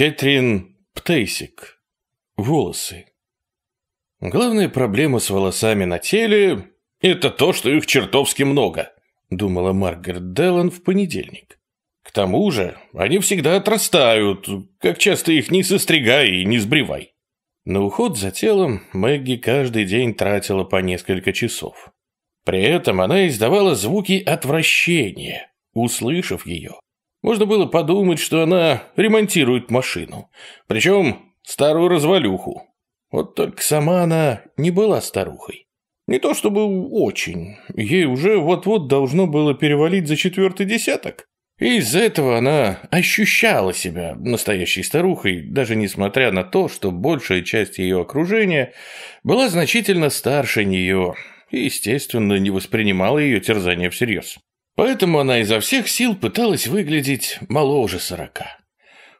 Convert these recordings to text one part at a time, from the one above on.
Кэтрин Птейсик. Волосы. Главная проблема с волосами на теле – это то, что их чертовски много, думала Маргарет Деллан в понедельник. К тому же они всегда отрастают, как часто их не состригай и не сбривай. На уход за телом Мэгги каждый день тратила по несколько часов. При этом она издавала звуки отвращения, услышав ее. Можно было подумать, что она ремонтирует машину, причем старую развалюху. Вот только сама она не была старухой. Не то чтобы очень, ей уже вот-вот должно было перевалить за четвертый десяток. И из-за этого она ощущала себя настоящей старухой, даже несмотря на то, что большая часть ее окружения была значительно старше нее и, естественно, не воспринимала ее терзания всерьез. Поэтому она изо всех сил пыталась выглядеть моложе сорока.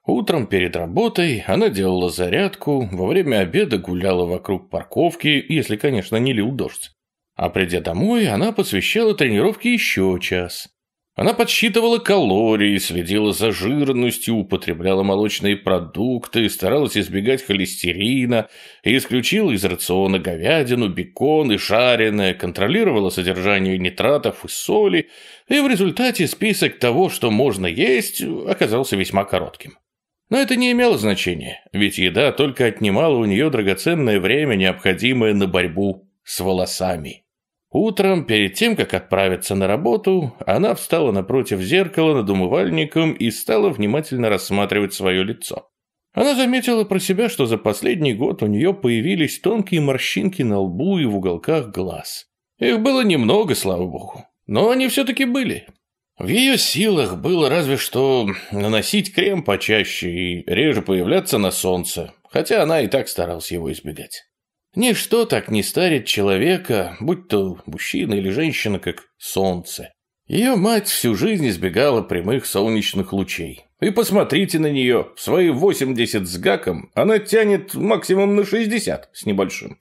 Утром перед работой она делала зарядку, во время обеда гуляла вокруг парковки, если, конечно, не лил дождь. А придя домой, она посвящала тренировке еще час. Она подсчитывала калории, следила за жирностью, употребляла молочные продукты, старалась избегать холестерина, и исключила из рациона говядину, бекон и жареное, контролировала содержание нитратов и соли, и в результате список того, что можно есть, оказался весьма коротким. Но это не имело значения, ведь еда только отнимала у нее драгоценное время, необходимое на борьбу с волосами. Утром, перед тем, как отправиться на работу, она встала напротив зеркала над умывальником и стала внимательно рассматривать свое лицо. Она заметила про себя, что за последний год у нее появились тонкие морщинки на лбу и в уголках глаз. Их было немного, слава богу, но они все-таки были. В ее силах было разве что наносить крем почаще и реже появляться на солнце, хотя она и так старалась его избегать. Ничто так не старит человека, будь то мужчина или женщина, как солнце. Ее мать всю жизнь избегала прямых солнечных лучей. И посмотрите на нее, свои 80 с гаком она тянет максимум на 60 с небольшим.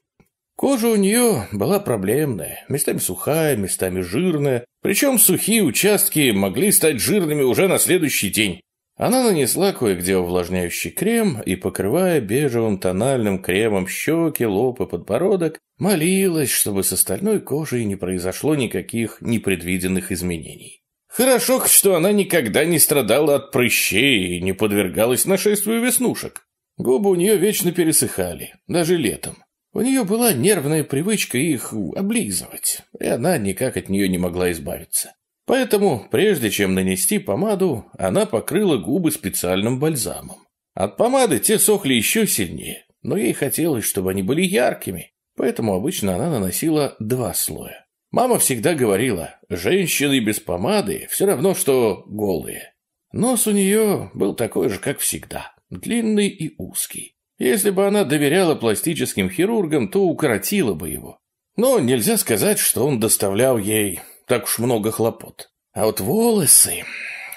Кожа у нее была проблемная, местами сухая, местами жирная, причем сухие участки могли стать жирными уже на следующий день. Она нанесла кое-где увлажняющий крем и, покрывая бежевым тональным кремом щеки, лоб и подбородок, молилась, чтобы с остальной кожей не произошло никаких непредвиденных изменений. Хорошо, что она никогда не страдала от прыщей и не подвергалась нашествию веснушек. Губы у нее вечно пересыхали, даже летом. У нее была нервная привычка их облизывать, и она никак от нее не могла избавиться. Поэтому, прежде чем нанести помаду, она покрыла губы специальным бальзамом. От помады те сохли еще сильнее, но ей хотелось, чтобы они были яркими, поэтому обычно она наносила два слоя. Мама всегда говорила, женщины без помады все равно, что голые. Нос у нее был такой же, как всегда, длинный и узкий. Если бы она доверяла пластическим хирургам, то укоротила бы его. Но нельзя сказать, что он доставлял ей так уж много хлопот. А вот волосы...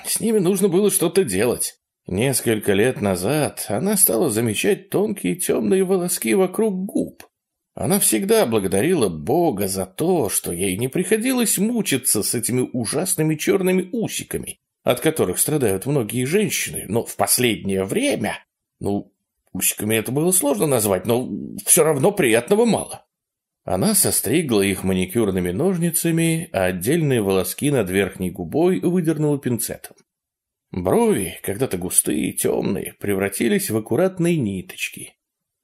С ними нужно было что-то делать. Несколько лет назад она стала замечать тонкие темные волоски вокруг губ. Она всегда благодарила Бога за то, что ей не приходилось мучиться с этими ужасными черными усиками, от которых страдают многие женщины, но в последнее время... Ну, усиками это было сложно назвать, но все равно приятного мало. Она состригла их маникюрными ножницами, а отдельные волоски над верхней губой выдернула пинцетом. Брови, когда-то густые и темные, превратились в аккуратные ниточки.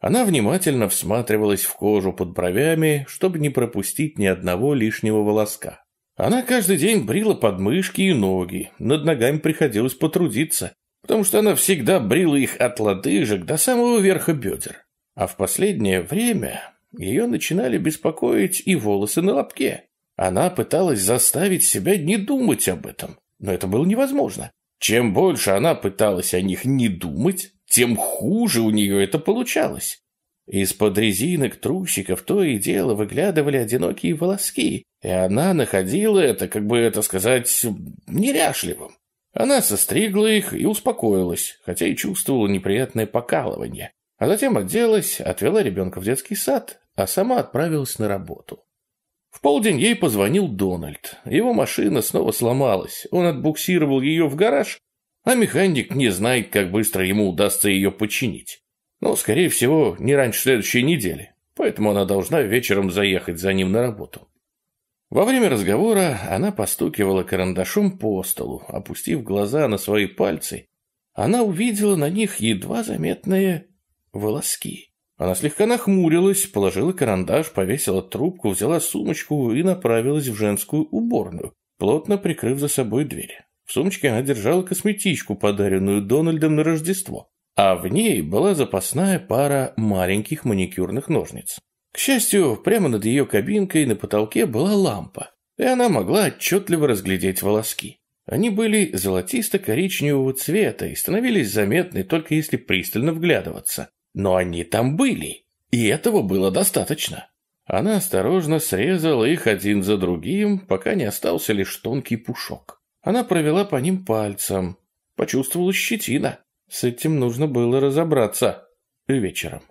Она внимательно всматривалась в кожу под бровями, чтобы не пропустить ни одного лишнего волоска. Она каждый день брила подмышки и ноги, над ногами приходилось потрудиться, потому что она всегда брила их от лодыжек до самого верха бедер. А в последнее время ее начинали беспокоить и волосы на лобке. Она пыталась заставить себя не думать об этом, но это было невозможно. Чем больше она пыталась о них не думать, тем хуже у нее это получалось. Из-под резинок трусиков то и дело выглядывали одинокие волоски, и она находила это, как бы это сказать, неряшливым. Она состригла их и успокоилась, хотя и чувствовала неприятное покалывание. А затем оделась, отвела ребенка в детский сад, а сама отправилась на работу. В полдень ей позвонил Дональд. Его машина снова сломалась. Он отбуксировал ее в гараж, а механик не знает, как быстро ему удастся ее починить. Но, скорее всего, не раньше следующей недели, поэтому она должна вечером заехать за ним на работу. Во время разговора она постукивала карандашом по столу, опустив глаза на свои пальцы. Она увидела на них едва заметные волоски. Она слегка нахмурилась, положила карандаш, повесила трубку, взяла сумочку и направилась в женскую уборную, плотно прикрыв за собой дверь. В сумочке она держала косметичку, подаренную Дональдом на Рождество, а в ней была запасная пара маленьких маникюрных ножниц. К счастью, прямо над ее кабинкой на потолке была лампа, и она могла отчетливо разглядеть волоски. Они были золотисто-коричневого цвета и становились заметны только если пристально вглядываться. Но они там были, и этого было достаточно. Она осторожно срезала их один за другим, пока не остался лишь тонкий пушок. Она провела по ним пальцем, почувствовала щетина. С этим нужно было разобраться вечером.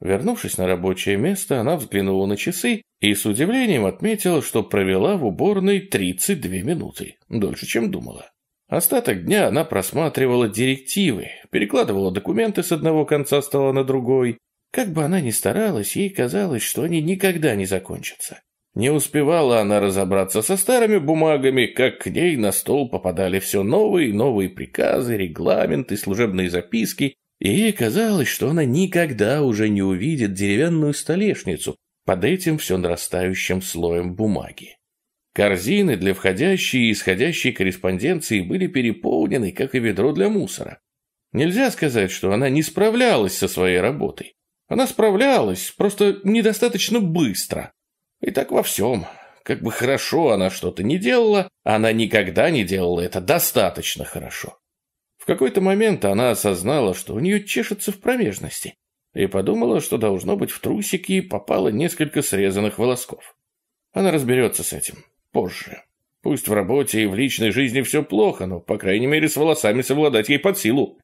Вернувшись на рабочее место, она взглянула на часы и с удивлением отметила, что провела в уборной 32 минуты, дольше, чем думала. Остаток дня она просматривала директивы, перекладывала документы с одного конца стола на другой. Как бы она ни старалась, ей казалось, что они никогда не закончатся. Не успевала она разобраться со старыми бумагами, как к ней на стол попадали все новые и новые приказы, регламенты, служебные записки, и ей казалось, что она никогда уже не увидит деревянную столешницу под этим все нарастающим слоем бумаги. Корзины для входящей и исходящей корреспонденции были переполнены, как и ведро для мусора. Нельзя сказать, что она не справлялась со своей работой. Она справлялась, просто недостаточно быстро. И так во всем. Как бы хорошо она что-то не делала, она никогда не делала это достаточно хорошо. В какой-то момент она осознала, что у нее чешется в промежности, и подумала, что должно быть в трусики попало несколько срезанных волосков. Она разберется с этим позже. Пусть в работе и в личной жизни все плохо, но, по крайней мере, с волосами совладать ей под силу.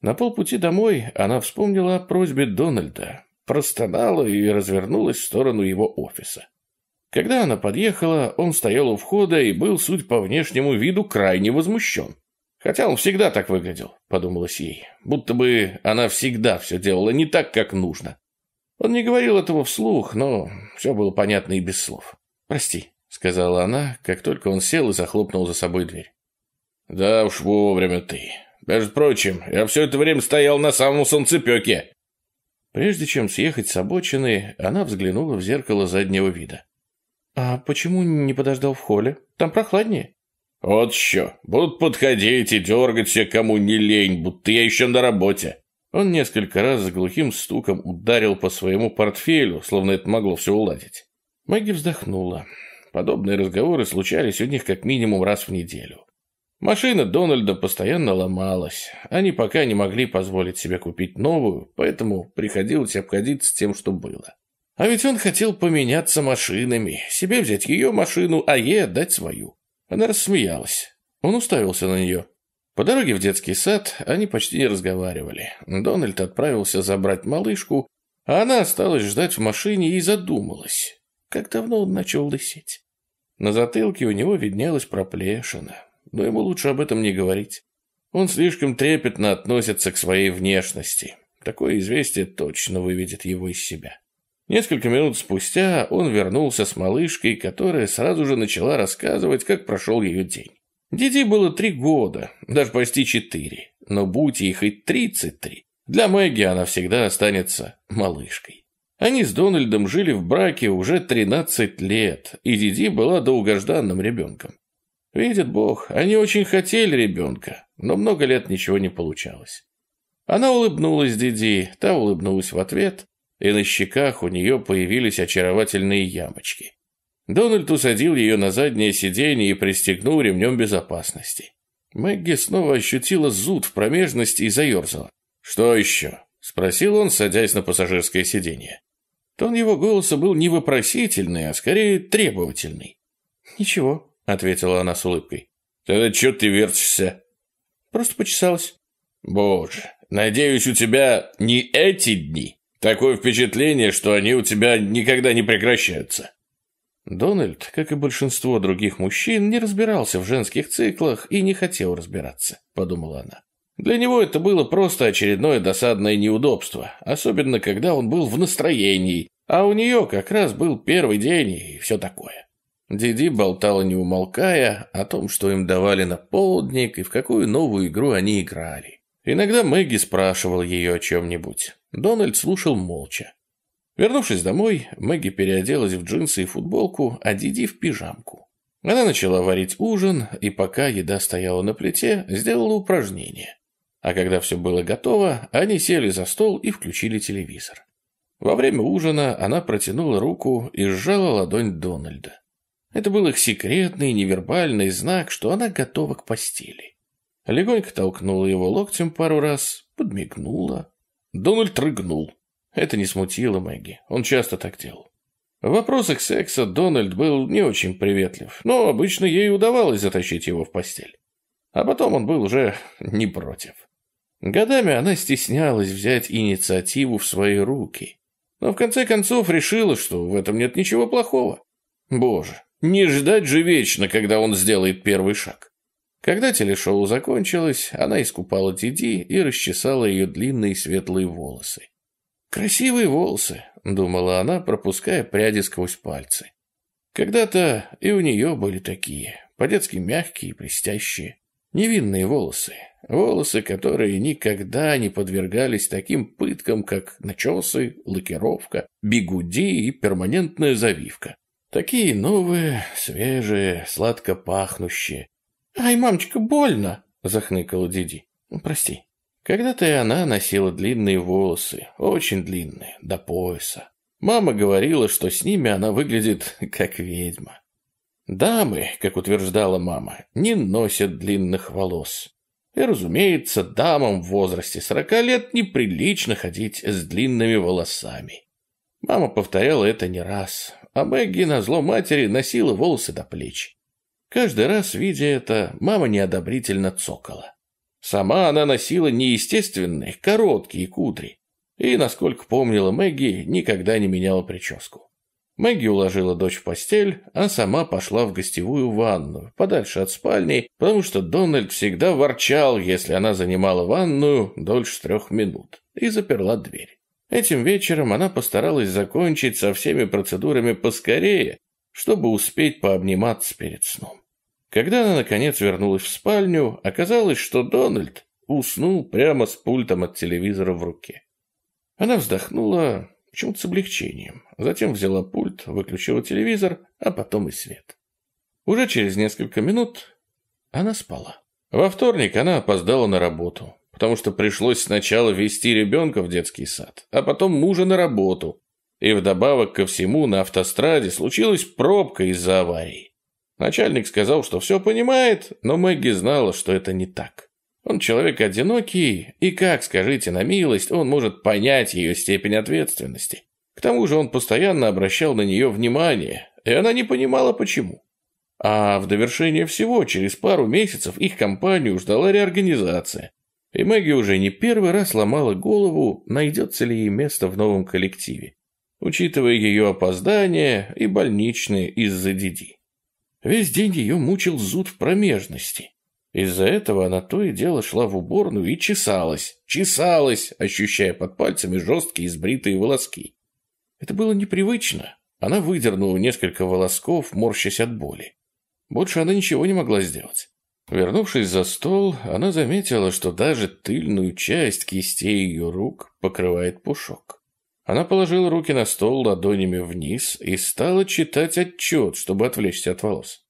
На полпути домой она вспомнила о просьбе Дональда, простонала и развернулась в сторону его офиса. Когда она подъехала, он стоял у входа и был, суть по внешнему виду, крайне возмущен. Хотя он всегда так выглядел, подумалось ей, будто бы она всегда все делала не так, как нужно. Он не говорил этого вслух, но все было понятно и без слов. «Прости», — сказала она, как только он сел и захлопнул за собой дверь. «Да уж вовремя ты. Между прочим, я все это время стоял на самом солнцепеке». Прежде чем съехать с обочины, она взглянула в зеркало заднего вида. «А почему не подождал в холле? Там прохладнее». «Вот еще. Будут подходить и дергать все, кому не лень, будто я еще на работе». Он несколько раз с глухим стуком ударил по своему портфелю, словно это могло все уладить. Мэгги вздохнула. Подобные разговоры случались у них как минимум раз в неделю. Машина Дональда постоянно ломалась. Они пока не могли позволить себе купить новую, поэтому приходилось обходиться тем, что было. А ведь он хотел поменяться машинами, себе взять ее машину, а ей отдать свою. Она рассмеялась. Он уставился на нее. По дороге в детский сад они почти не разговаривали. Дональд отправился забрать малышку, а она осталась ждать в машине и задумалась. Как давно он начал лысеть? На затылке у него виднелась проплешина, но ему лучше об этом не говорить. Он слишком трепетно относится к своей внешности. Такое известие точно выведет его из себя. Несколько минут спустя он вернулся с малышкой, которая сразу же начала рассказывать, как прошел ее день. Диди было три года, даже почти четыре, но будь ей хоть тридцать три, для Мэгги она всегда останется малышкой. Они с Дональдом жили в браке уже 13 лет, и Диди была долгожданным ребенком. Видит Бог, они очень хотели ребенка, но много лет ничего не получалось. Она улыбнулась Диди, та улыбнулась в ответ, и на щеках у нее появились очаровательные ямочки. Дональд усадил ее на заднее сиденье и пристегнул ремнем безопасности. Мэгги снова ощутила зуд в промежности и заерзала. «Что еще?» — спросил он, садясь на пассажирское сиденье. Тон его голоса был не вопросительный, а скорее требовательный. «Ничего», — ответила она с улыбкой. «Тогда чё ты вертишься?» «Просто почесалась». «Боже, надеюсь, у тебя не эти дни. Такое впечатление, что они у тебя никогда не прекращаются». Дональд, как и большинство других мужчин, не разбирался в женских циклах и не хотел разбираться, подумала она. Для него это было просто очередное досадное неудобство, особенно когда он был в настроении, а у нее как раз был первый день и все такое. Диди болтала не умолкая о том, что им давали на полдник и в какую новую игру они играли. Иногда Мэгги спрашивал ее о чем-нибудь. Дональд слушал молча. Вернувшись домой, Мэгги переоделась в джинсы и футболку, а Диди в пижамку. Она начала варить ужин, и пока еда стояла на плите, сделала упражнение. А когда все было готово, они сели за стол и включили телевизор. Во время ужина она протянула руку и сжала ладонь Дональда. Это был их секретный невербальный знак, что она готова к постели. Легонько толкнула его локтем пару раз, подмигнула. Дональд рыгнул. Это не смутило Мэгги, он часто так делал. В вопросах секса Дональд был не очень приветлив, но обычно ей удавалось затащить его в постель. А потом он был уже не против. Годами она стеснялась взять инициативу в свои руки, но в конце концов решила, что в этом нет ничего плохого. Боже, не ждать же вечно, когда он сделает первый шаг. Когда телешоу закончилось, она искупала Диди и расчесала ее длинные светлые волосы. «Красивые волосы», — думала она, пропуская пряди сквозь пальцы. Когда-то и у нее были такие, по-детски мягкие и блестящие, невинные волосы. Волосы, которые никогда не подвергались таким пыткам, как начесы, лакировка, бигуди и перманентная завивка. Такие новые, свежие, сладко пахнущие. «Ай, мамочка, больно!» — захныкала Диди. «Прости». Когда-то и она носила длинные волосы, очень длинные, до пояса. Мама говорила, что с ними она выглядит как ведьма. Дамы, как утверждала мама, не носят длинных волос. И, разумеется, дамам в возрасте сорока лет неприлично ходить с длинными волосами. Мама повторяла это не раз, а Мэгги на зло матери носила волосы до плеч. Каждый раз, видя это, мама неодобрительно цокала. Сама она носила неестественные, короткие кудри. И, насколько помнила Мэгги, никогда не меняла прическу. Мэгги уложила дочь в постель, а сама пошла в гостевую ванную, подальше от спальни, потому что Дональд всегда ворчал, если она занимала ванную дольше трех минут, и заперла дверь. Этим вечером она постаралась закончить со всеми процедурами поскорее, чтобы успеть пообниматься перед сном. Когда она, наконец, вернулась в спальню, оказалось, что Дональд уснул прямо с пультом от телевизора в руке. Она вздохнула почему-то с облегчением, затем взяла пульт, выключила телевизор, а потом и свет. Уже через несколько минут она спала. Во вторник она опоздала на работу, потому что пришлось сначала вести ребенка в детский сад, а потом мужа на работу. И вдобавок ко всему на автостраде случилась пробка из-за аварии. Начальник сказал, что все понимает, но Мэгги знала, что это не так. Он человек одинокий, и как, скажите на милость, он может понять ее степень ответственности. К тому же он постоянно обращал на нее внимание, и она не понимала, почему. А в довершение всего, через пару месяцев их компанию ждала реорганизация. И Мэгги уже не первый раз ломала голову, найдется ли ей место в новом коллективе, учитывая ее опоздание и больничные из-за Диди. Весь день ее мучил зуд в промежности. Из-за этого она то и дело шла в уборную и чесалась, чесалась, ощущая под пальцами жесткие избритые волоски. Это было непривычно. Она выдернула несколько волосков, морщась от боли. Больше она ничего не могла сделать. Вернувшись за стол, она заметила, что даже тыльную часть кистей ее рук покрывает пушок. Она положила руки на стол ладонями вниз и стала читать отчет, чтобы отвлечься от волос.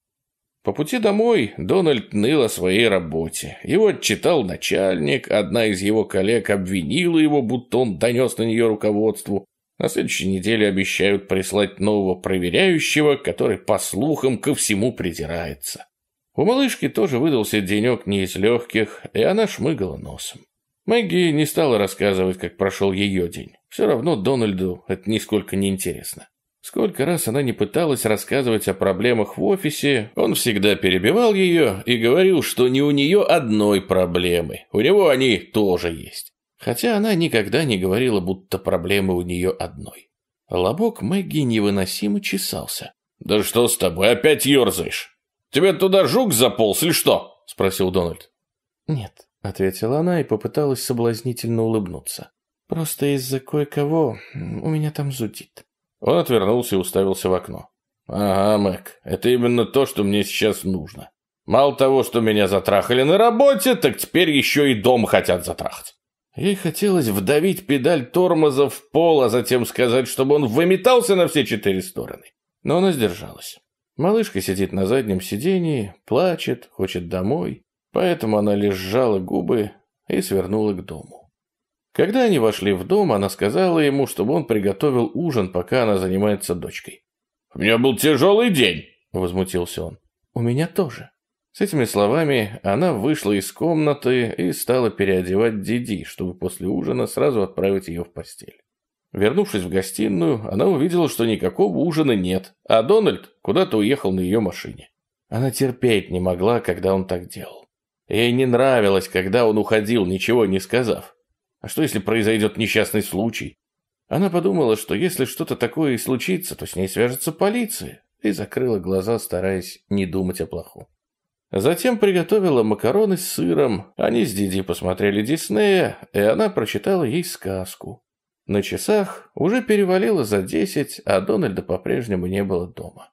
По пути домой Дональд ныл о своей работе. Его отчитал начальник, одна из его коллег обвинила его, будто он донес на нее руководству. На следующей неделе обещают прислать нового проверяющего, который, по слухам, ко всему придирается. У малышки тоже выдался денек не из легких, и она шмыгала носом. Мэгги не стала рассказывать, как прошел ее день. Все равно Дональду это нисколько не интересно. Сколько раз она не пыталась рассказывать о проблемах в офисе, он всегда перебивал ее и говорил, что не у нее одной проблемы, у него они тоже есть. Хотя она никогда не говорила, будто проблемы у нее одной. Лобок Мэгги невыносимо чесался. «Да что с тобой, опять ерзаешь? Тебе туда жук заполз или что?» – спросил Дональд. «Нет», – ответила она и попыталась соблазнительно улыбнуться. «Просто из-за кое-кого у меня там зудит». Он отвернулся и уставился в окно. «Ага, Мэг, это именно то, что мне сейчас нужно. Мало того, что меня затрахали на работе, так теперь еще и дом хотят затрахать». Ей хотелось вдавить педаль тормоза в пол, а затем сказать, чтобы он выметался на все четыре стороны. Но она сдержалась. Малышка сидит на заднем сидении, плачет, хочет домой, поэтому она лишь сжала губы и свернула к дому. Когда они вошли в дом, она сказала ему, чтобы он приготовил ужин, пока она занимается дочкой. «У меня был тяжелый день», — возмутился он. «У меня тоже». С этими словами она вышла из комнаты и стала переодевать Диди, чтобы после ужина сразу отправить ее в постель. Вернувшись в гостиную, она увидела, что никакого ужина нет, а Дональд куда-то уехал на ее машине. Она терпеть не могла, когда он так делал. Ей не нравилось, когда он уходил, ничего не сказав. А что, если произойдет несчастный случай? Она подумала, что если что-то такое и случится, то с ней свяжется полиция, и закрыла глаза, стараясь не думать о плохом. Затем приготовила макароны с сыром, они с Диди посмотрели Диснея, и она прочитала ей сказку. На часах уже перевалило за десять, а Дональда по-прежнему не было дома.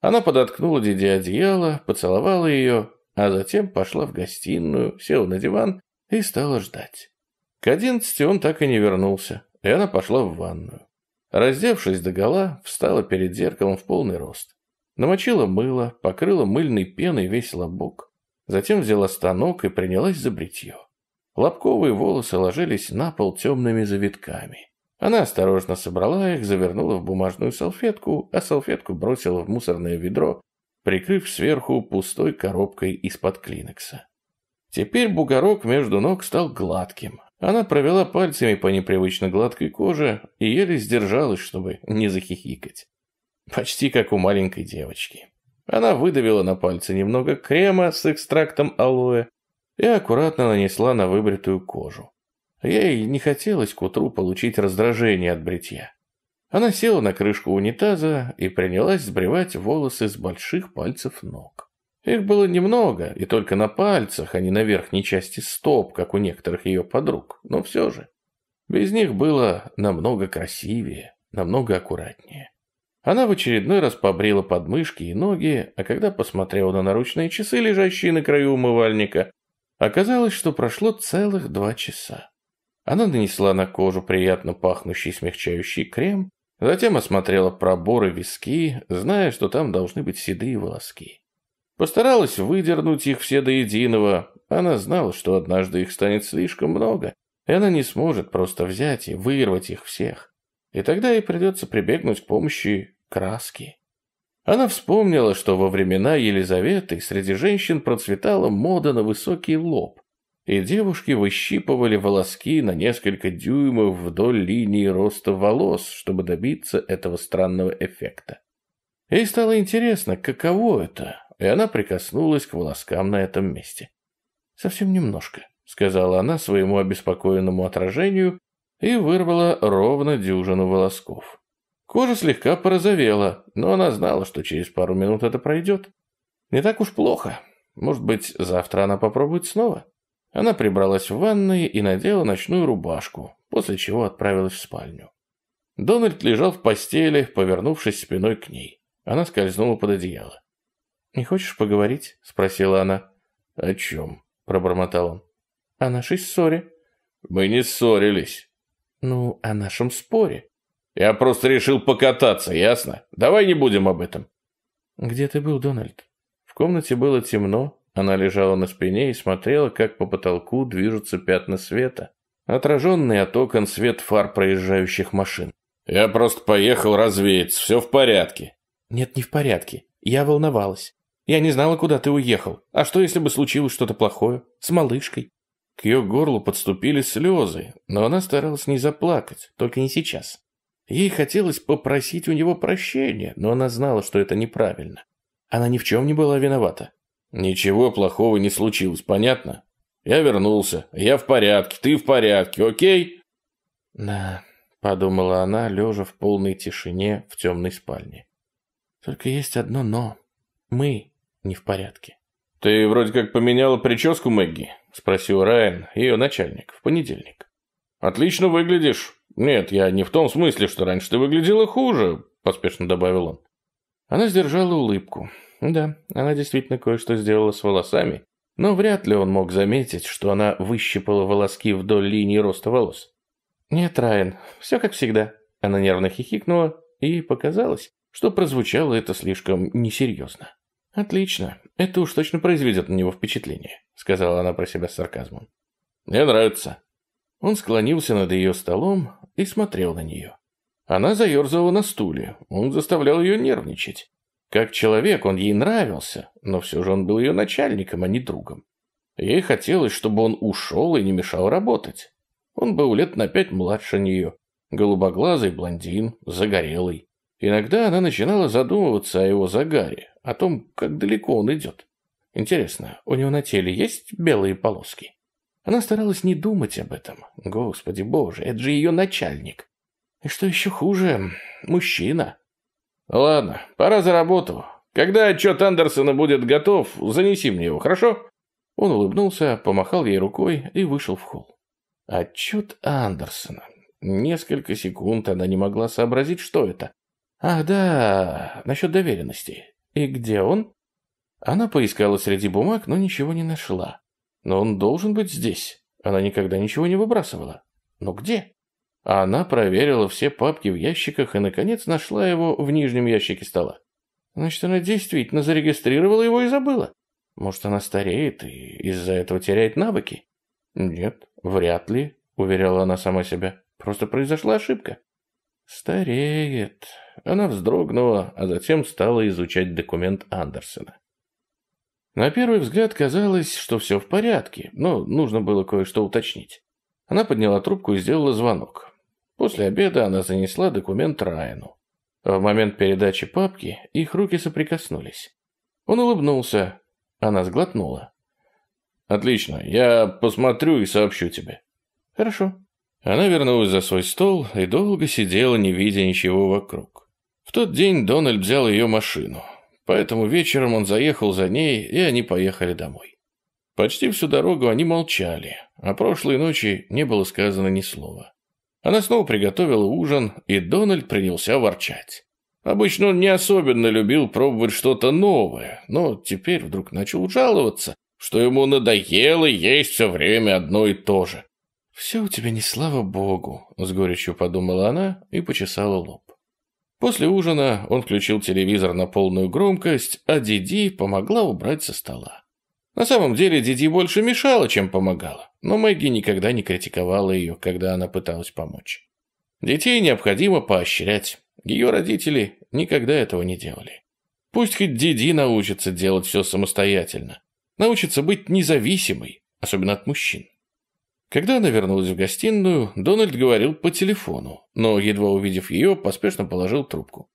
Она подоткнула Диди одеяло, поцеловала ее, а затем пошла в гостиную, села на диван и стала ждать. К одиннадцати он так и не вернулся, и она пошла в ванную. Раздевшись догола, встала перед зеркалом в полный рост. Намочила мыло, покрыла мыльной пеной весь лобок. Затем взяла станок и принялась за бритье. Лобковые волосы ложились на пол темными завитками. Она осторожно собрала их, завернула в бумажную салфетку, а салфетку бросила в мусорное ведро, прикрыв сверху пустой коробкой из-под клинекса. Теперь бугорок между ног стал гладким. Она провела пальцами по непривычно гладкой коже и еле сдержалась, чтобы не захихикать. Почти как у маленькой девочки. Она выдавила на пальцы немного крема с экстрактом алоэ и аккуратно нанесла на выбритую кожу. Ей не хотелось к утру получить раздражение от бритья. Она села на крышку унитаза и принялась сбривать волосы с больших пальцев ног. Их было немного, и только на пальцах, а не на верхней части стоп, как у некоторых ее подруг, но все же. Без них было намного красивее, намного аккуратнее. Она в очередной раз побрила подмышки и ноги, а когда посмотрела на наручные часы, лежащие на краю умывальника, оказалось, что прошло целых два часа. Она нанесла на кожу приятно пахнущий смягчающий крем, затем осмотрела проборы виски, зная, что там должны быть седые волоски. Постаралась выдернуть их все до единого. Она знала, что однажды их станет слишком много, и она не сможет просто взять и вырвать их всех. И тогда ей придется прибегнуть к помощи краски. Она вспомнила, что во времена Елизаветы среди женщин процветала мода на высокий лоб, и девушки выщипывали волоски на несколько дюймов вдоль линии роста волос, чтобы добиться этого странного эффекта. Ей стало интересно, каково это, и она прикоснулась к волоскам на этом месте. «Совсем немножко», — сказала она своему обеспокоенному отражению и вырвала ровно дюжину волосков. Кожа слегка порозовела, но она знала, что через пару минут это пройдет. Не так уж плохо. Может быть, завтра она попробует снова? Она прибралась в ванной и надела ночную рубашку, после чего отправилась в спальню. Дональд лежал в постели, повернувшись спиной к ней. Она скользнула под одеяло. «Не хочешь поговорить?» — спросила она. «О чем?» — пробормотал он. «О нашей ссоре». «Мы не ссорились». «Ну, о нашем споре». «Я просто решил покататься, ясно? Давай не будем об этом». «Где ты был, Дональд?» В комнате было темно, она лежала на спине и смотрела, как по потолку движутся пятна света, отраженный от окон свет фар проезжающих машин. «Я просто поехал развеяться, все в порядке». «Нет, не в порядке. Я волновалась. Я не знала, куда ты уехал. А что, если бы случилось что-то плохое? С малышкой?» К ее горлу подступили слезы, но она старалась не заплакать, только не сейчас. Ей хотелось попросить у него прощения, но она знала, что это неправильно. Она ни в чем не была виновата. Ничего плохого не случилось, понятно? Я вернулся, я в порядке, ты в порядке, окей? Да, подумала она, лежа в полной тишине в темной спальне. Только есть одно «но». Мы не в порядке. «Ты вроде как поменяла прическу, Мэгги?» – спросил Райан, ее начальник, в понедельник. «Отлично выглядишь. Нет, я не в том смысле, что раньше ты выглядела хуже», – поспешно добавил он. Она сдержала улыбку. Да, она действительно кое-что сделала с волосами, но вряд ли он мог заметить, что она выщипала волоски вдоль линии роста волос. «Нет, Райан, все как всегда». Она нервно хихикнула, и показалось, что прозвучало это слишком несерьезно. «Отлично, это уж точно произведет на него впечатление», сказала она про себя с сарказмом. «Мне нравится». Он склонился над ее столом и смотрел на нее. Она заерзала на стуле, он заставлял ее нервничать. Как человек он ей нравился, но все же он был ее начальником, а не другом. Ей хотелось, чтобы он ушел и не мешал работать. Он был лет на пять младше нее, голубоглазый блондин, загорелый. Иногда она начинала задумываться о его загаре, о том, как далеко он идет. Интересно, у него на теле есть белые полоски? Она старалась не думать об этом. Господи боже, это же ее начальник. И что еще хуже, мужчина. Ладно, пора за работу. Когда отчет Андерсона будет готов, занеси мне его, хорошо? Он улыбнулся, помахал ей рукой и вышел в холл. Отчет Андерсона. Несколько секунд она не могла сообразить, что это. Ах да, насчет доверенности. И где он? Она поискала среди бумаг, но ничего не нашла. Но он должен быть здесь. Она никогда ничего не выбрасывала. Но где? Она проверила все папки в ящиках и, наконец, нашла его в нижнем ящике стола. Значит, она действительно зарегистрировала его и забыла. Может, она стареет и из-за этого теряет навыки? Нет, вряд ли, уверяла она сама себя. Просто произошла ошибка. Стареет. Она вздрогнула, а затем стала изучать документ Андерсона. На первый взгляд казалось, что все в порядке, но нужно было кое-что уточнить. Она подняла трубку и сделала звонок. После обеда она занесла документ Райану. В момент передачи папки их руки соприкоснулись. Он улыбнулся. Она сглотнула. «Отлично, я посмотрю и сообщу тебе». «Хорошо». Она вернулась за свой стол и долго сидела, не видя ничего вокруг. Тот день Дональд взял ее машину, поэтому вечером он заехал за ней, и они поехали домой. Почти всю дорогу они молчали, а прошлой ночи не было сказано ни слова. Она снова приготовила ужин, и Дональд принялся ворчать. Обычно он не особенно любил пробовать что-то новое, но теперь вдруг начал жаловаться, что ему надоело есть все время одно и то же. «Все у тебя не слава богу», — с горечью подумала она и почесала лоб. После ужина он включил телевизор на полную громкость, а Диди помогла убрать со стола. На самом деле Диди больше мешала, чем помогала, но Мэгги никогда не критиковала ее, когда она пыталась помочь. Детей необходимо поощрять. Ее родители никогда этого не делали. Пусть хоть Диди научится делать все самостоятельно. Научится быть независимой, особенно от мужчин. Когда она вернулась в гостиную, Дональд говорил по телефону, но, едва увидев ее, поспешно положил трубку.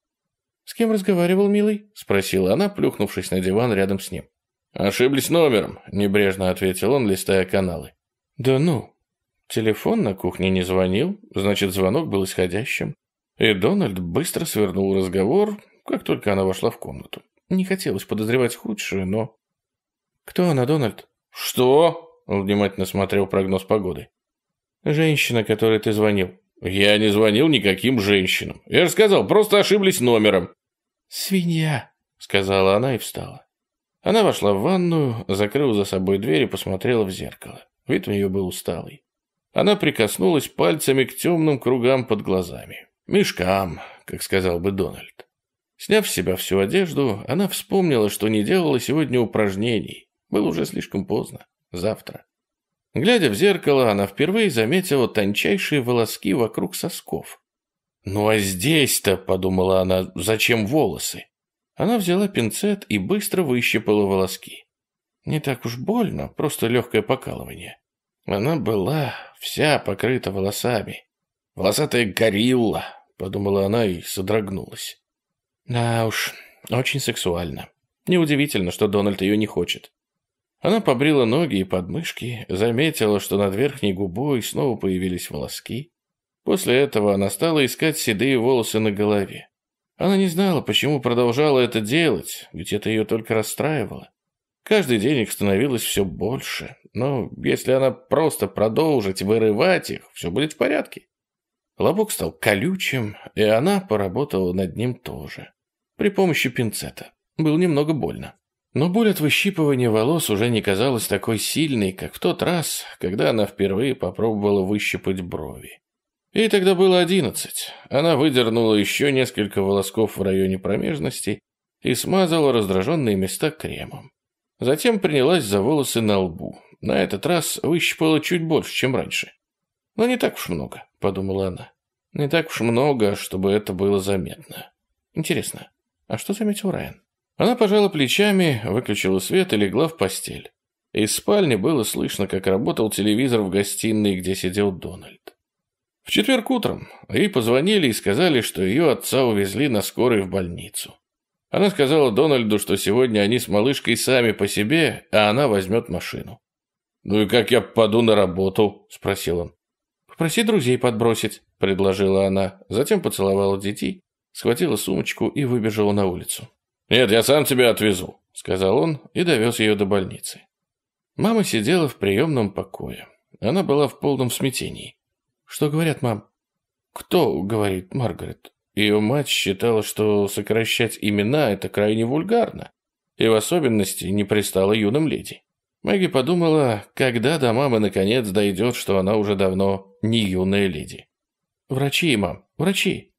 «С кем разговаривал, милый?» – спросила она, плюхнувшись на диван рядом с ним. «Ошиблись номером», – небрежно ответил он, листая каналы. «Да ну». Телефон на кухне не звонил, значит, звонок был исходящим. И Дональд быстро свернул разговор, как только она вошла в комнату. Не хотелось подозревать худшее, но... «Кто она, Дональд?» «Что?» Он внимательно смотрел прогноз погоды. «Женщина, которой ты звонил». «Я не звонил никаким женщинам. Я же сказал, просто ошиблись номером». «Свинья», — сказала она и встала. Она вошла в ванную, закрыла за собой дверь и посмотрела в зеркало. Вид у нее был усталый. Она прикоснулась пальцами к темным кругам под глазами. Мешкам, как сказал бы Дональд. Сняв с себя всю одежду, она вспомнила, что не делала сегодня упражнений. Было уже слишком поздно завтра. Глядя в зеркало, она впервые заметила тончайшие волоски вокруг сосков. «Ну а здесь-то, — подумала она, — зачем волосы?» Она взяла пинцет и быстро выщипала волоски. Не так уж больно, просто легкое покалывание. Она была вся покрыта волосами. «Волосатая горилла», — подумала она и содрогнулась. Да уж, очень сексуально. Неудивительно, что Дональд ее не хочет. Она побрила ноги и подмышки, заметила, что над верхней губой снова появились волоски. После этого она стала искать седые волосы на голове. Она не знала, почему продолжала это делать, ведь это ее только расстраивало. Каждый день их становилось все больше, но если она просто продолжит вырывать их, все будет в порядке. Лобок стал колючим, и она поработала над ним тоже. При помощи пинцета. Было немного больно. Но боль от выщипывания волос уже не казалась такой сильной, как в тот раз, когда она впервые попробовала выщипать брови. Ей тогда было одиннадцать. Она выдернула еще несколько волосков в районе промежности и смазала раздраженные места кремом. Затем принялась за волосы на лбу. На этот раз выщипала чуть больше, чем раньше. Но не так уж много, подумала она. Не так уж много, чтобы это было заметно. Интересно, а что заметил Райан? Она пожала плечами, выключила свет и легла в постель. Из спальни было слышно, как работал телевизор в гостиной, где сидел Дональд. В четверг утром ей позвонили и сказали, что ее отца увезли на скорой в больницу. Она сказала Дональду, что сегодня они с малышкой сами по себе, а она возьмет машину. «Ну и как я попаду на работу?» – спросил он. «Попроси друзей подбросить», – предложила она. Затем поцеловала детей, схватила сумочку и выбежала на улицу. «Нет, я сам тебя отвезу», – сказал он и довез ее до больницы. Мама сидела в приемном покое. Она была в полном смятении. «Что говорят, мам?» «Кто?» — говорит Маргарет. Ее мать считала, что сокращать имена — это крайне вульгарно, и в особенности не пристала юным леди. Мэгги подумала, когда до мамы наконец дойдет, что она уже давно не юная леди. «Врачи, мам, врачи!»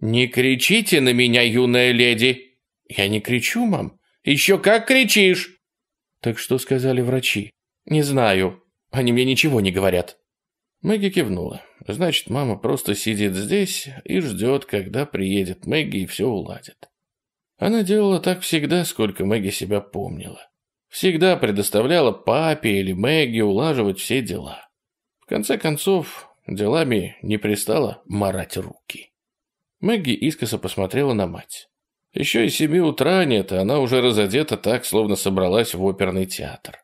«Не кричите на меня, юная леди!» «Я не кричу, мам!» «Еще как кричишь!» «Так что сказали врачи?» «Не знаю. Они мне ничего не говорят». Мэгги кивнула. Значит, мама просто сидит здесь и ждет, когда приедет Мэгги и все уладит. Она делала так всегда, сколько Мэгги себя помнила. Всегда предоставляла папе или Мэгги улаживать все дела. В конце концов, делами не пристала марать руки. Мэгги искоса посмотрела на мать. Еще и семи утра нет, а она уже разодета так, словно собралась в оперный театр.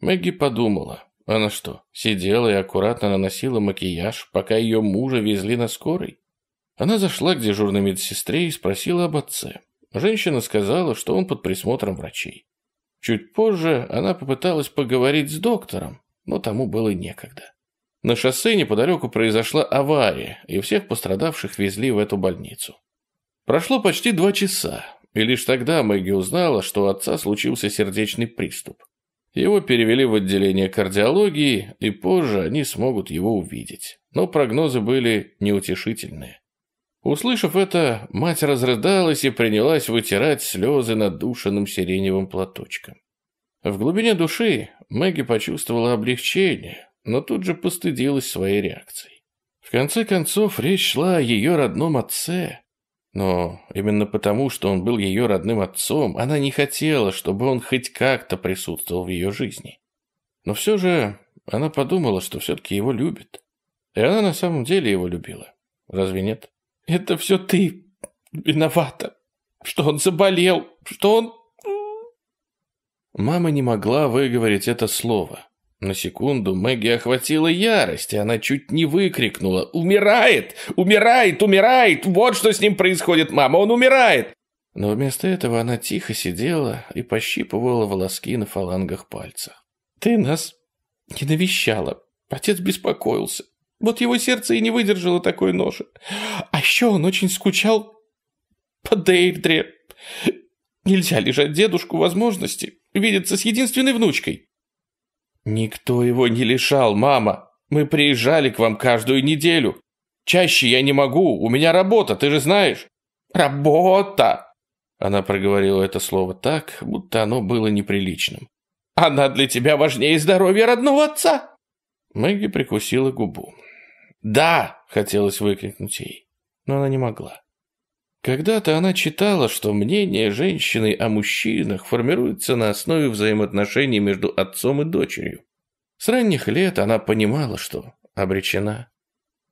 Мэгги подумала, она что, сидела и аккуратно наносила макияж, пока ее мужа везли на скорой? Она зашла к дежурной медсестре и спросила об отце. Женщина сказала, что он под присмотром врачей. Чуть позже она попыталась поговорить с доктором, но тому было некогда. На шоссе неподалеку произошла авария, и всех пострадавших везли в эту больницу. Прошло почти два часа, и лишь тогда Мэгги узнала, что у отца случился сердечный приступ. Его перевели в отделение кардиологии, и позже они смогут его увидеть. Но прогнозы были неутешительные. Услышав это, мать разрыдалась и принялась вытирать слезы над душенным сиреневым платочком. В глубине души Мэгги почувствовала облегчение, но тут же постыдилась своей реакцией. В конце концов, речь шла о ее родном отце, но именно потому, что он был ее родным отцом, она не хотела, чтобы он хоть как-то присутствовал в ее жизни. Но все же она подумала, что все-таки его любит. И она на самом деле его любила. Разве нет? «Это все ты виновата, что он заболел, что он...» Мама не могла выговорить это слово. На секунду Мэгги охватила ярость, и она чуть не выкрикнула «Умирает! Умирает! Умирает! Вот что с ним происходит, мама! Он умирает!» Но вместо этого она тихо сидела и пощипывала волоски на фалангах пальцев. «Ты нас не навещала. Отец беспокоился. Вот его сердце и не выдержало такой ноши. А еще он очень скучал по Дейдре. Нельзя лишать дедушку возможности видеться с единственной внучкой. «Никто его не лишал, мама. Мы приезжали к вам каждую неделю. Чаще я не могу, у меня работа, ты же знаешь». «Работа!» Она проговорила это слово так, будто оно было неприличным. «Она для тебя важнее здоровья родного отца!» Мэгги прикусила губу. «Да!» — хотелось выкрикнуть ей, но она не могла. Когда-то она читала, что мнение женщины о мужчинах формируется на основе взаимоотношений между отцом и дочерью. С ранних лет она понимала, что обречена.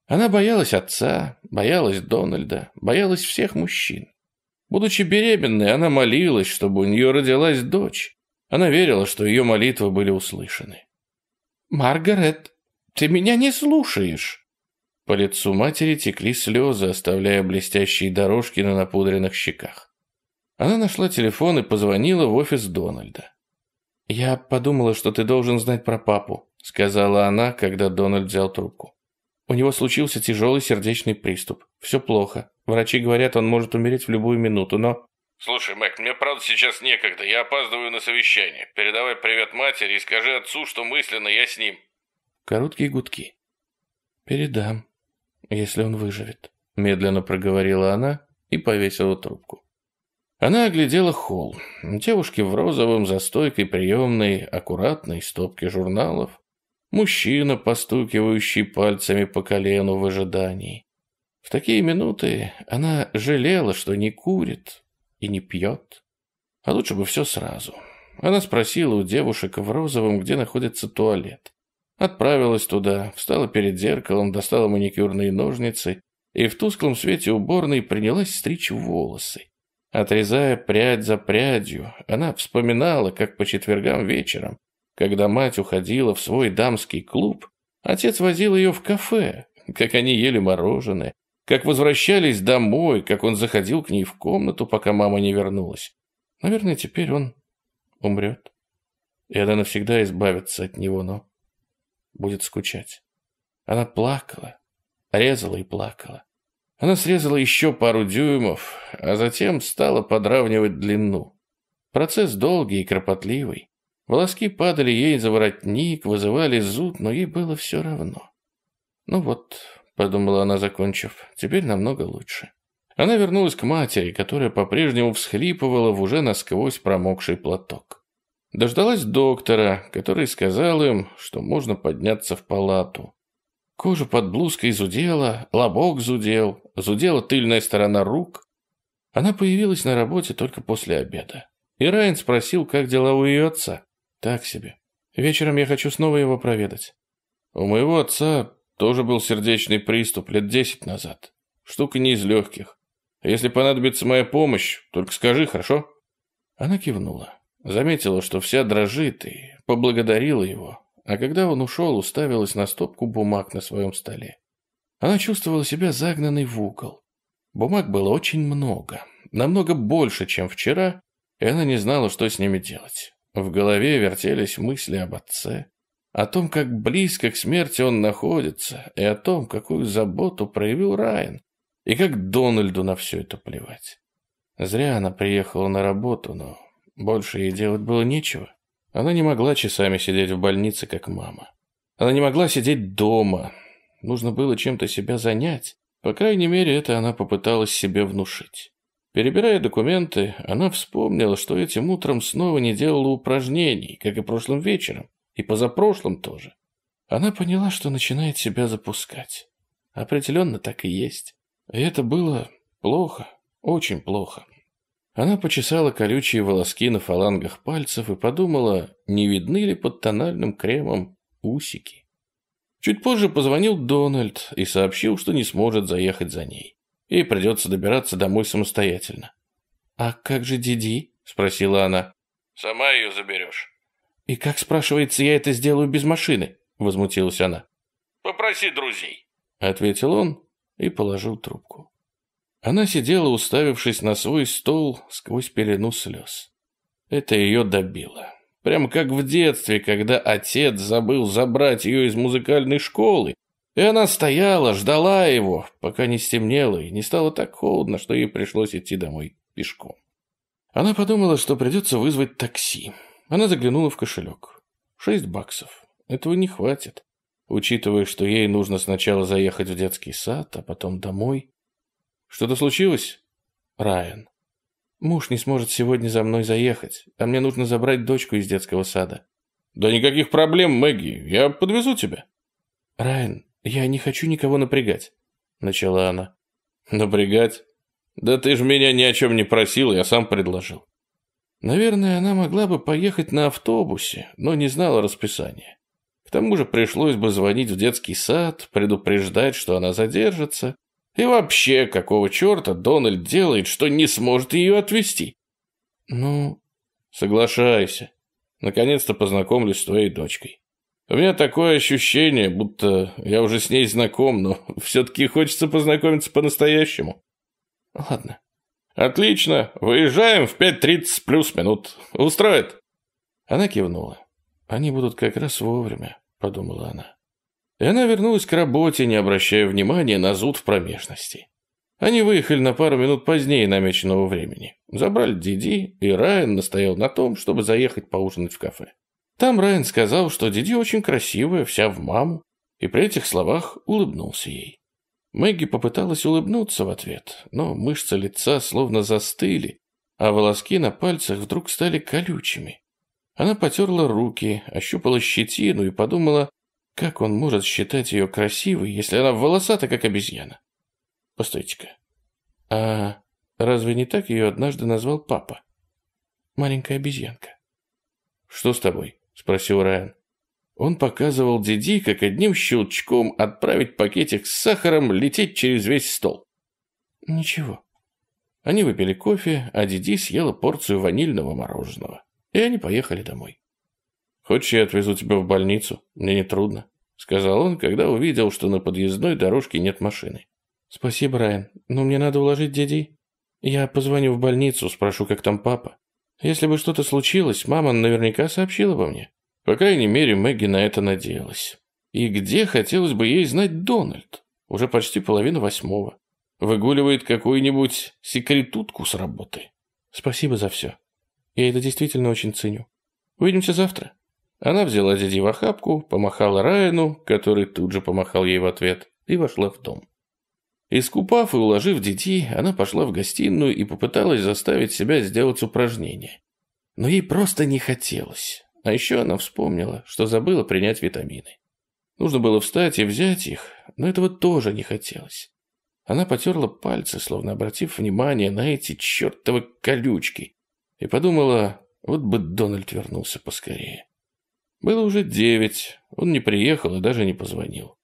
Она боялась отца, боялась Дональда, боялась всех мужчин. Будучи беременной, она молилась, чтобы у нее родилась дочь. Она верила, что ее молитвы были услышаны. «Маргарет, ты меня не слушаешь!» По лицу матери текли слезы, оставляя блестящие дорожки на напудренных щеках. Она нашла телефон и позвонила в офис Дональда. «Я подумала, что ты должен знать про папу», — сказала она, когда Дональд взял трубку. «У него случился тяжелый сердечный приступ. Все плохо. Врачи говорят, он может умереть в любую минуту, но...» «Слушай, Мэг, мне правда сейчас некогда. Я опаздываю на совещание. Передавай привет матери и скажи отцу, что мысленно я с ним». Короткие гудки. «Передам», если он выживет», — медленно проговорила она и повесила трубку. Она оглядела холл. Девушки в розовом за стойкой приемной, аккуратной стопке журналов. Мужчина, постукивающий пальцами по колену в ожидании. В такие минуты она жалела, что не курит и не пьет. А лучше бы все сразу. Она спросила у девушек в розовом, где находится туалет. Отправилась туда, встала перед зеркалом, достала маникюрные ножницы и в тусклом свете уборной принялась стричь волосы. Отрезая прядь за прядью, она вспоминала, как по четвергам вечером, когда мать уходила в свой дамский клуб, отец возил ее в кафе, как они ели мороженое, как возвращались домой, как он заходил к ней в комнату, пока мама не вернулась. Наверное, теперь он умрет, и она навсегда избавится от него, но будет скучать. Она плакала, резала и плакала. Она срезала еще пару дюймов, а затем стала подравнивать длину. Процесс долгий и кропотливый. Волоски падали ей за воротник, вызывали зуд, но ей было все равно. «Ну вот», — подумала она, закончив, — «теперь намного лучше». Она вернулась к матери, которая по-прежнему всхлипывала в уже насквозь промокший платок. Дождалась доктора, который сказал им, что можно подняться в палату. Кожа под блузкой зудела, лобок зудел, зудела тыльная сторона рук. Она появилась на работе только после обеда. И Райан спросил, как дела у ее отца. Так себе. Вечером я хочу снова его проведать. У моего отца тоже был сердечный приступ лет десять назад. Штука не из легких. Если понадобится моя помощь, только скажи, хорошо? Она кивнула. Заметила, что вся дрожит, и поблагодарила его, а когда он ушел, уставилась на стопку бумаг на своем столе. Она чувствовала себя загнанной в угол. Бумаг было очень много, намного больше, чем вчера, и она не знала, что с ними делать. В голове вертелись мысли об отце, о том, как близко к смерти он находится, и о том, какую заботу проявил Райан, и как Дональду на все это плевать. Зря она приехала на работу, но больше ей делать было нечего. Она не могла часами сидеть в больнице, как мама. Она не могла сидеть дома. Нужно было чем-то себя занять. По крайней мере, это она попыталась себе внушить. Перебирая документы, она вспомнила, что этим утром снова не делала упражнений, как и прошлым вечером, и позапрошлым тоже. Она поняла, что начинает себя запускать. Определенно так и есть. И это было плохо, очень плохо. Она почесала колючие волоски на фалангах пальцев и подумала, не видны ли под тональным кремом усики. Чуть позже позвонил Дональд и сообщил, что не сможет заехать за ней. Ей придется добираться домой самостоятельно. «А как же Диди?» – спросила она. «Сама ее заберешь». «И как, спрашивается, я это сделаю без машины?» – возмутилась она. «Попроси друзей», – ответил он и положил трубку. Она сидела, уставившись на свой стол сквозь пелену слез. Это ее добило. Прямо как в детстве, когда отец забыл забрать ее из музыкальной школы, и она стояла, ждала его, пока не стемнело и не стало так холодно, что ей пришлось идти домой пешком. Она подумала, что придется вызвать такси. Она заглянула в кошелек. Шесть баксов. Этого не хватит, учитывая, что ей нужно сначала заехать в детский сад, а потом домой. Что-то случилось? Райан. Муж не сможет сегодня за мной заехать, а мне нужно забрать дочку из детского сада. Да никаких проблем, Мэгги, я подвезу тебя. Райан, я не хочу никого напрягать, начала она. Напрягать? Да ты же меня ни о чем не просил, я сам предложил. Наверное, она могла бы поехать на автобусе, но не знала расписания. К тому же пришлось бы звонить в детский сад, предупреждать, что она задержится, и вообще, какого черта Дональд делает, что не сможет ее отвезти? Ну, соглашайся. Наконец-то познакомлюсь с твоей дочкой. У меня такое ощущение, будто я уже с ней знаком, но все-таки хочется познакомиться по-настоящему. Ладно. Отлично. Выезжаем в 5.30 плюс минут. Устроит? Она кивнула. Они будут как раз вовремя, подумала она. И она вернулась к работе, не обращая внимания на зуд в промежности. Они выехали на пару минут позднее намеченного времени. Забрали Диди, и Райан настоял на том, чтобы заехать поужинать в кафе. Там Райан сказал, что Диди очень красивая, вся в маму, и при этих словах улыбнулся ей. Мэгги попыталась улыбнуться в ответ, но мышцы лица словно застыли, а волоски на пальцах вдруг стали колючими. Она потерла руки, ощупала щетину и подумала, как он может считать ее красивой, если она волосата, как обезьяна. Постойте-ка. А разве не так ее однажды назвал папа? Маленькая обезьянка. Что с тобой? Спросил Райан. Он показывал Диди, как одним щелчком отправить пакетик с сахаром лететь через весь стол. Ничего. Они выпили кофе, а Диди съела порцию ванильного мороженого. И они поехали домой. «Хочешь, я отвезу тебя в больницу? Мне не трудно», — сказал он, когда увидел, что на подъездной дорожке нет машины. «Спасибо, Райан, но мне надо уложить дядей. Я позвоню в больницу, спрошу, как там папа. Если бы что-то случилось, мама наверняка сообщила бы мне». По крайней мере, Мэгги на это надеялась. И где, хотелось бы ей знать, Дональд? Уже почти половина восьмого. Выгуливает какую-нибудь секретутку с работы. Спасибо за все. Я это действительно очень ценю. Увидимся завтра. Она взяла дяди в охапку, помахала Райану, который тут же помахал ей в ответ, и вошла в дом. Искупав и уложив детей, она пошла в гостиную и попыталась заставить себя сделать упражнение. Но ей просто не хотелось. А еще она вспомнила, что забыла принять витамины. Нужно было встать и взять их, но этого тоже не хотелось. Она потерла пальцы, словно обратив внимание на эти чертовы колючки, и подумала, вот бы Дональд вернулся поскорее. Было уже девять, он не приехал и даже не позвонил.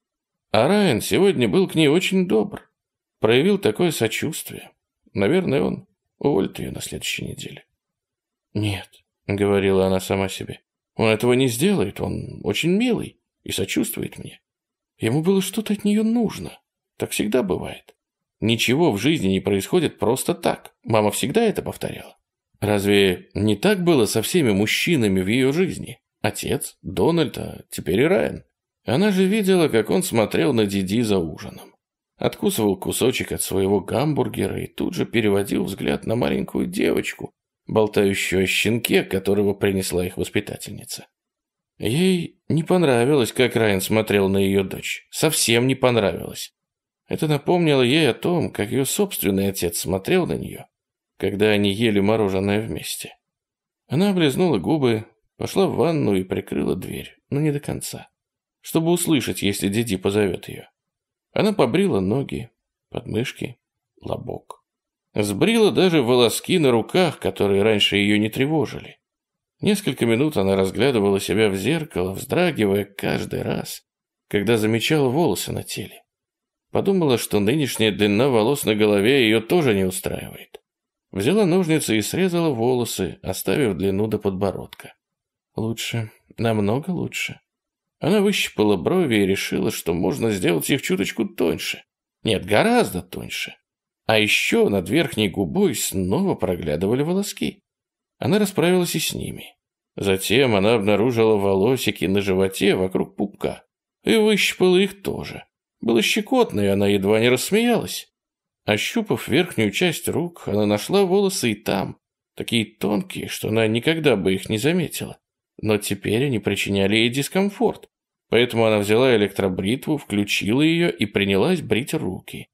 А Райан сегодня был к ней очень добр проявил такое сочувствие. Наверное, он уволит ее на следующей неделе. «Нет», — говорила она сама себе, — «он этого не сделает, он очень милый и сочувствует мне. Ему было что-то от нее нужно. Так всегда бывает. Ничего в жизни не происходит просто так. Мама всегда это повторяла. Разве не так было со всеми мужчинами в ее жизни? Отец, Дональд, а теперь и Райан. Она же видела, как он смотрел на Диди за ужином откусывал кусочек от своего гамбургера и тут же переводил взгляд на маленькую девочку, болтающую о щенке, которого принесла их воспитательница. Ей не понравилось, как Райан смотрел на ее дочь. Совсем не понравилось. Это напомнило ей о том, как ее собственный отец смотрел на нее, когда они ели мороженое вместе. Она облизнула губы, пошла в ванну и прикрыла дверь, но не до конца, чтобы услышать, если Диди позовет ее. Она побрила ноги, подмышки, лобок. Сбрила даже волоски на руках, которые раньше ее не тревожили. Несколько минут она разглядывала себя в зеркало, вздрагивая каждый раз, когда замечала волосы на теле. Подумала, что нынешняя длина волос на голове ее тоже не устраивает. Взяла ножницы и срезала волосы, оставив длину до подбородка. Лучше, намного лучше. Она выщипала брови и решила, что можно сделать их чуточку тоньше. Нет, гораздо тоньше. А еще над верхней губой снова проглядывали волоски. Она расправилась и с ними. Затем она обнаружила волосики на животе вокруг пупка и выщипала их тоже. Было щекотно, и она едва не рассмеялась. Ощупав верхнюю часть рук, она нашла волосы и там, такие тонкие, что она никогда бы их не заметила. Но теперь они причиняли ей дискомфорт. Поэтому она взяла электробритву, включила ее и принялась брить руки.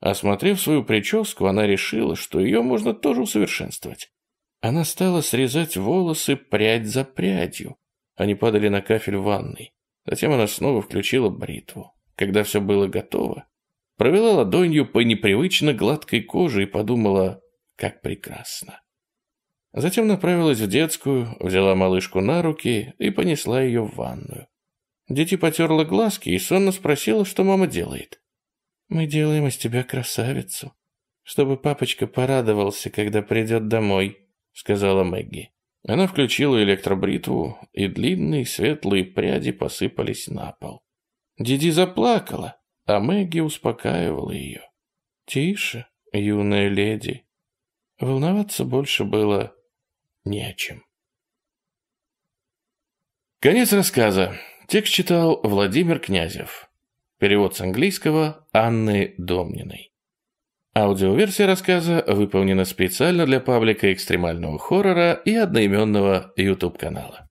Осмотрев свою прическу, она решила, что ее можно тоже усовершенствовать. Она стала срезать волосы прядь за прядью. Они падали на кафель ванной. Затем она снова включила бритву. Когда все было готово, провела ладонью по непривычно гладкой коже и подумала, как прекрасно. Затем направилась в детскую, взяла малышку на руки и понесла ее в ванную. Дети потерла глазки и сонно спросила, что мама делает. «Мы делаем из тебя красавицу, чтобы папочка порадовался, когда придет домой», — сказала Мэгги. Она включила электробритву, и длинные светлые пряди посыпались на пол. Диди заплакала, а Мэгги успокаивала ее. «Тише, юная леди». Волноваться больше было не о чем. Конец рассказа. Текст читал Владимир Князев. Перевод с английского Анны Домниной. Аудиоверсия рассказа выполнена специально для паблика экстремального хоррора и одноименного YouTube-канала.